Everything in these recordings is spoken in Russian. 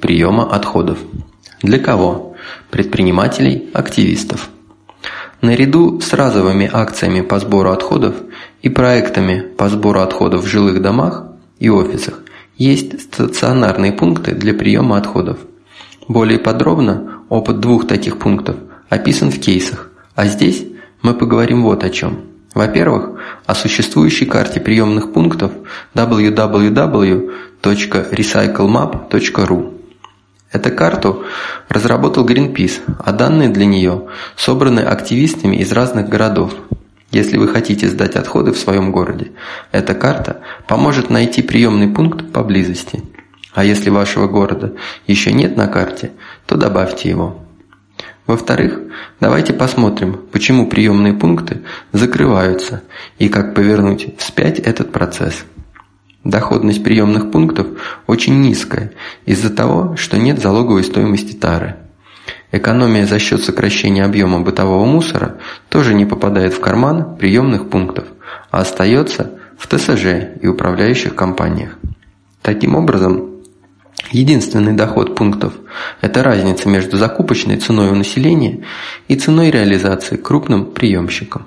приема отходов. Для кого? Предпринимателей, активистов. Наряду с разовыми акциями по сбору отходов и проектами по сбору отходов в жилых домах и офисах есть стационарные пункты для приема отходов. Более подробно опыт двух таких пунктов описан в кейсах, а здесь мы поговорим вот о чем. Во-первых, о существующей карте приемных пунктов www.recyclemap.ru. Эту карту разработал Greenpeace, а данные для нее собраны активистами из разных городов. Если вы хотите сдать отходы в своем городе, эта карта поможет найти приемный пункт поблизости. А если вашего города еще нет на карте, то добавьте его. Во-вторых, давайте посмотрим, почему приемные пункты закрываются и как повернуть вспять этот процесс. Доходность приемных пунктов очень низкая из-за того, что нет залоговой стоимости тары. Экономия за счет сокращения объема бытового мусора тоже не попадает в карман приемных пунктов, а остается в ТСЖ и управляющих компаниях. Таким образом, Единственный доход пунктов – это разница между закупочной ценой у населения и ценой реализации крупным приемщикам.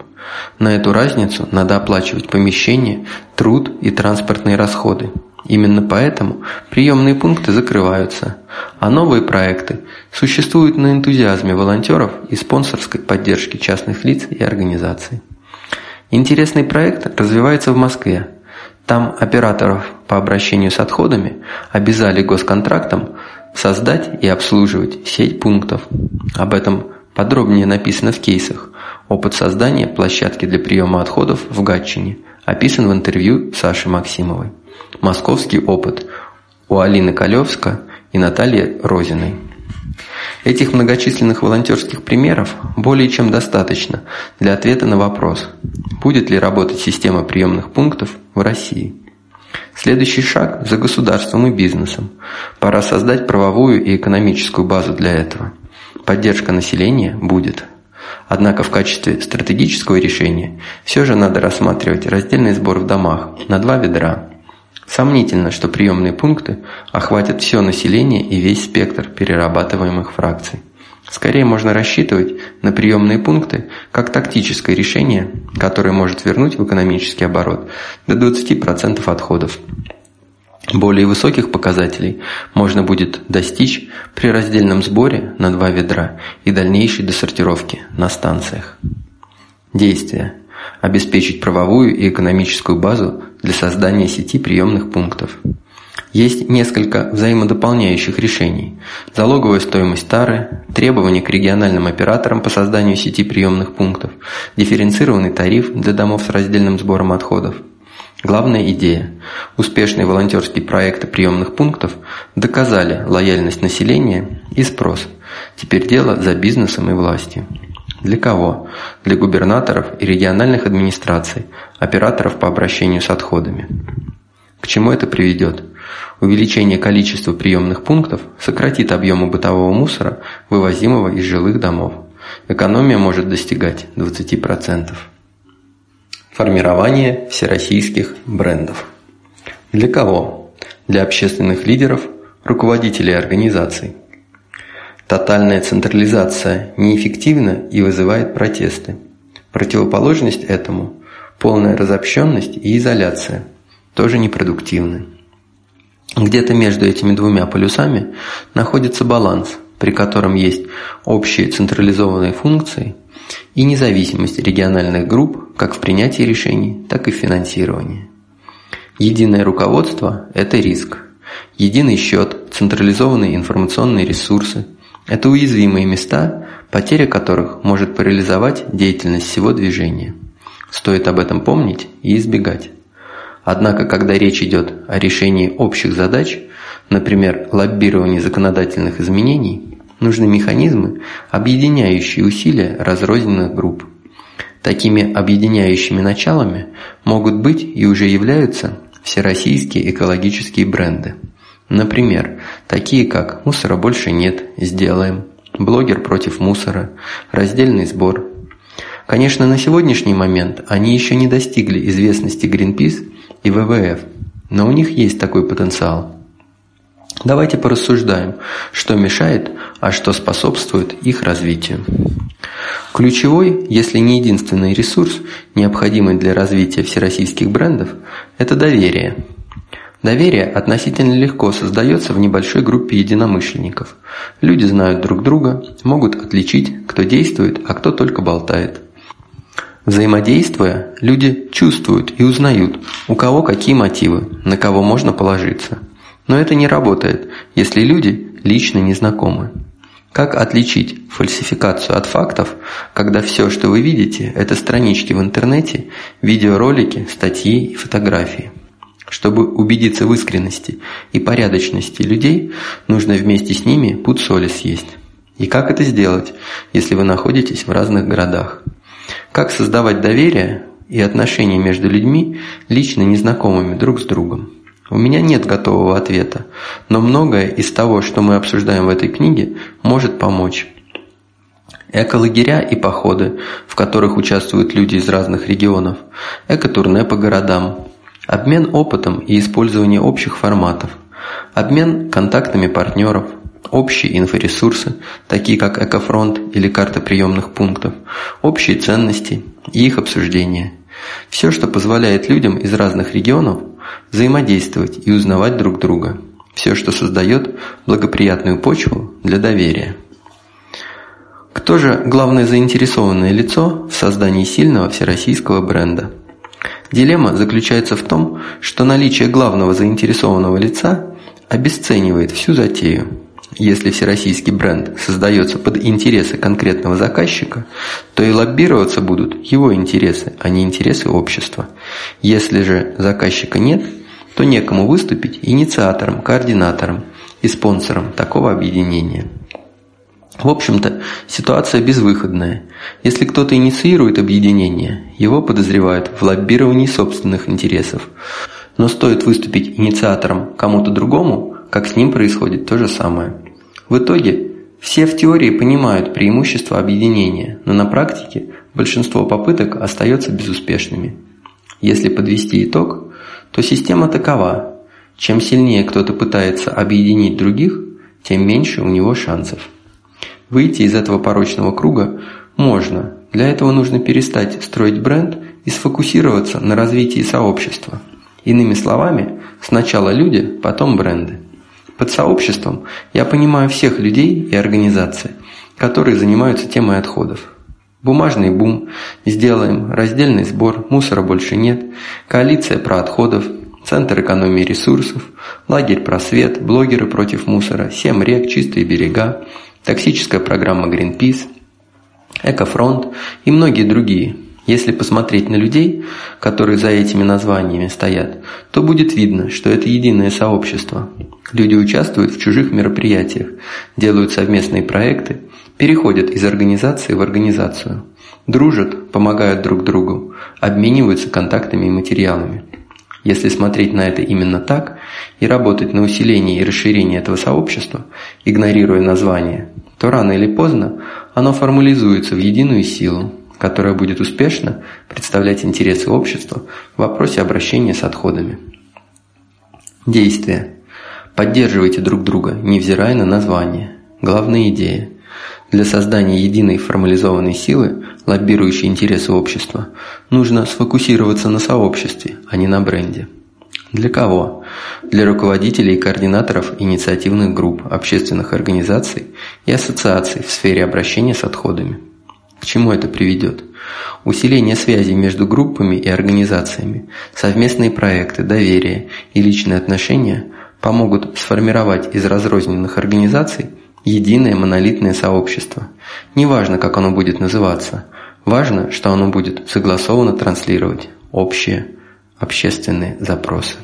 На эту разницу надо оплачивать помещение, труд и транспортные расходы. Именно поэтому приемные пункты закрываются, а новые проекты существуют на энтузиазме волонтеров и спонсорской поддержки частных лиц и организаций. Интересный проект развивается в Москве – там операторов по обращению с отходами обязали госконтрактом создать и обслуживать сеть пунктов. Об этом подробнее написано в кейсах. Опыт создания площадки для приема отходов в Гатчине описан в интервью Саши Максимовой. Московский опыт у Алины Калевска и Натальи Розиной. Этих многочисленных волонтерских примеров более чем достаточно для ответа на вопрос, будет ли работать система приемных пунктов в России. Следующий шаг за государством и бизнесом. Пора создать правовую и экономическую базу для этого. Поддержка населения будет. Однако в качестве стратегического решения все же надо рассматривать раздельный сбор в домах на два ведра. Сомнительно, что приемные пункты охватят все население и весь спектр перерабатываемых фракций. Скорее можно рассчитывать на приемные пункты как тактическое решение, которое может вернуть в экономический оборот до 20% отходов. Более высоких показателей можно будет достичь при раздельном сборе на два ведра и дальнейшей досортировке на станциях. Действия. Обеспечить правовую и экономическую базу для создания сети приемных пунктов. Есть несколько взаимодополняющих решений. Залоговая стоимость тары, требования к региональным операторам по созданию сети приемных пунктов, дифференцированный тариф для домов с раздельным сбором отходов. Главная идея. Успешные волонтерские проекты приемных пунктов доказали лояльность населения и спрос. Теперь дело за бизнесом и властью. Для кого? Для губернаторов и региональных администраций, операторов по обращению с отходами. К чему это приведет? Увеличение количества приемных пунктов сократит объемы бытового мусора, вывозимого из жилых домов. Экономия может достигать 20%. Формирование всероссийских брендов. Для кого? Для общественных лидеров, руководителей организаций. Тотальная централизация неэффективна и вызывает протесты. Противоположность этому – полная разобщенность и изоляция – тоже непродуктивны. Где-то между этими двумя полюсами находится баланс, при котором есть общие централизованные функции и независимость региональных групп как в принятии решений, так и в финансировании. Единое руководство – это риск. Единый счет, централизованные информационные ресурсы – это уязвимые места, потеря которых может парализовать деятельность всего движения. Стоит об этом помнить и избегать. Однако, когда речь идет о решении общих задач, например, лоббировании законодательных изменений, нужны механизмы, объединяющие усилия разрозненных групп. Такими объединяющими началами могут быть и уже являются всероссийские экологические бренды. Например, такие как «Мусора больше нет, сделаем», «Блогер против мусора», «Раздельный сбор». Конечно, на сегодняшний момент они еще не достигли известности Greenpeace и ВВФ, но у них есть такой потенциал. Давайте порассуждаем, что мешает, а что способствует их развитию. Ключевой, если не единственный ресурс, необходимый для развития всероссийских брендов, это доверие. Доверие относительно легко создается в небольшой группе единомышленников. Люди знают друг друга, могут отличить, кто действует, а кто только болтает. Взаимодействуя, люди чувствуют и узнают, у кого какие мотивы, на кого можно положиться. Но это не работает, если люди лично не знакомы. Как отличить фальсификацию от фактов, когда все, что вы видите, это странички в интернете, видеоролики, статьи и фотографии? Чтобы убедиться в искренности и порядочности людей, нужно вместе с ними пуд соли съесть. И как это сделать, если вы находитесь в разных городах? Как создавать доверие и отношения между людьми, лично незнакомыми друг с другом? У меня нет готового ответа, но многое из того, что мы обсуждаем в этой книге, может помочь. Эколагеря и походы, в которых участвуют люди из разных регионов, экотурне по городам, обмен опытом и использование общих форматов, обмен контактами партнеров, общие инфоресурсы, такие как Экофронт или карта приемных пунктов, общие ценности и их обсуждение. Все, что позволяет людям из разных регионов взаимодействовать и узнавать друг друга. Все, что создает благоприятную почву для доверия. Кто же главное заинтересованное лицо в создании сильного всероссийского бренда? Дилемма заключается в том, что наличие главного заинтересованного лица обесценивает всю затею. Если всероссийский бренд создается под интересы конкретного заказчика, то и лоббироваться будут его интересы, а не интересы общества. Если же заказчика нет, то некому выступить инициатором, координатором и спонсором такого объединения. В общем-то, ситуация безвыходная. Если кто-то инициирует объединение, его подозревают в лоббировании собственных интересов. Но стоит выступить инициатором кому-то другому, как с ним происходит то же самое. В итоге все в теории понимают преимущества объединения, но на практике большинство попыток остается безуспешными. Если подвести итог, то система такова. Чем сильнее кто-то пытается объединить других, тем меньше у него шансов. Выйти из этого порочного круга можно. Для этого нужно перестать строить бренд и сфокусироваться на развитии сообщества. Иными словами, сначала люди, потом бренды. Под сообществом я понимаю всех людей и организаций, которые занимаются темой отходов. Бумажный бум, сделаем, раздельный сбор, мусора больше нет, коалиция про отходов, Центр экономии ресурсов, лагерь просвет, блогеры против мусора, семь рек, чистые берега, токсическая программа Greenpeace, Экофронт и многие другие – если посмотреть на людей, которые за этими названиями стоят, то будет видно, что это единое сообщество. Люди участвуют в чужих мероприятиях, делают совместные проекты, переходят из организации в организацию, дружат, помогают друг другу, обмениваются контактами и материалами. Если смотреть на это именно так и работать на усиление и расширение этого сообщества, игнорируя название, то рано или поздно оно формализуется в единую силу, которая будет успешно представлять интересы общества в вопросе обращения с отходами. Действия. Поддерживайте друг друга, невзирая на название. Главная идея. Для создания единой формализованной силы, лоббирующей интересы общества, нужно сфокусироваться на сообществе, а не на бренде. Для кого? Для руководителей и координаторов инициативных групп, общественных организаций и ассоциаций в сфере обращения с отходами. К чему это приведет? Усиление связей между группами и организациями, совместные проекты, доверие и личные отношения помогут сформировать из разрозненных организаций единое монолитное сообщество. Неважно, как оно будет называться, важно, что оно будет согласованно транслировать общие общественные запросы.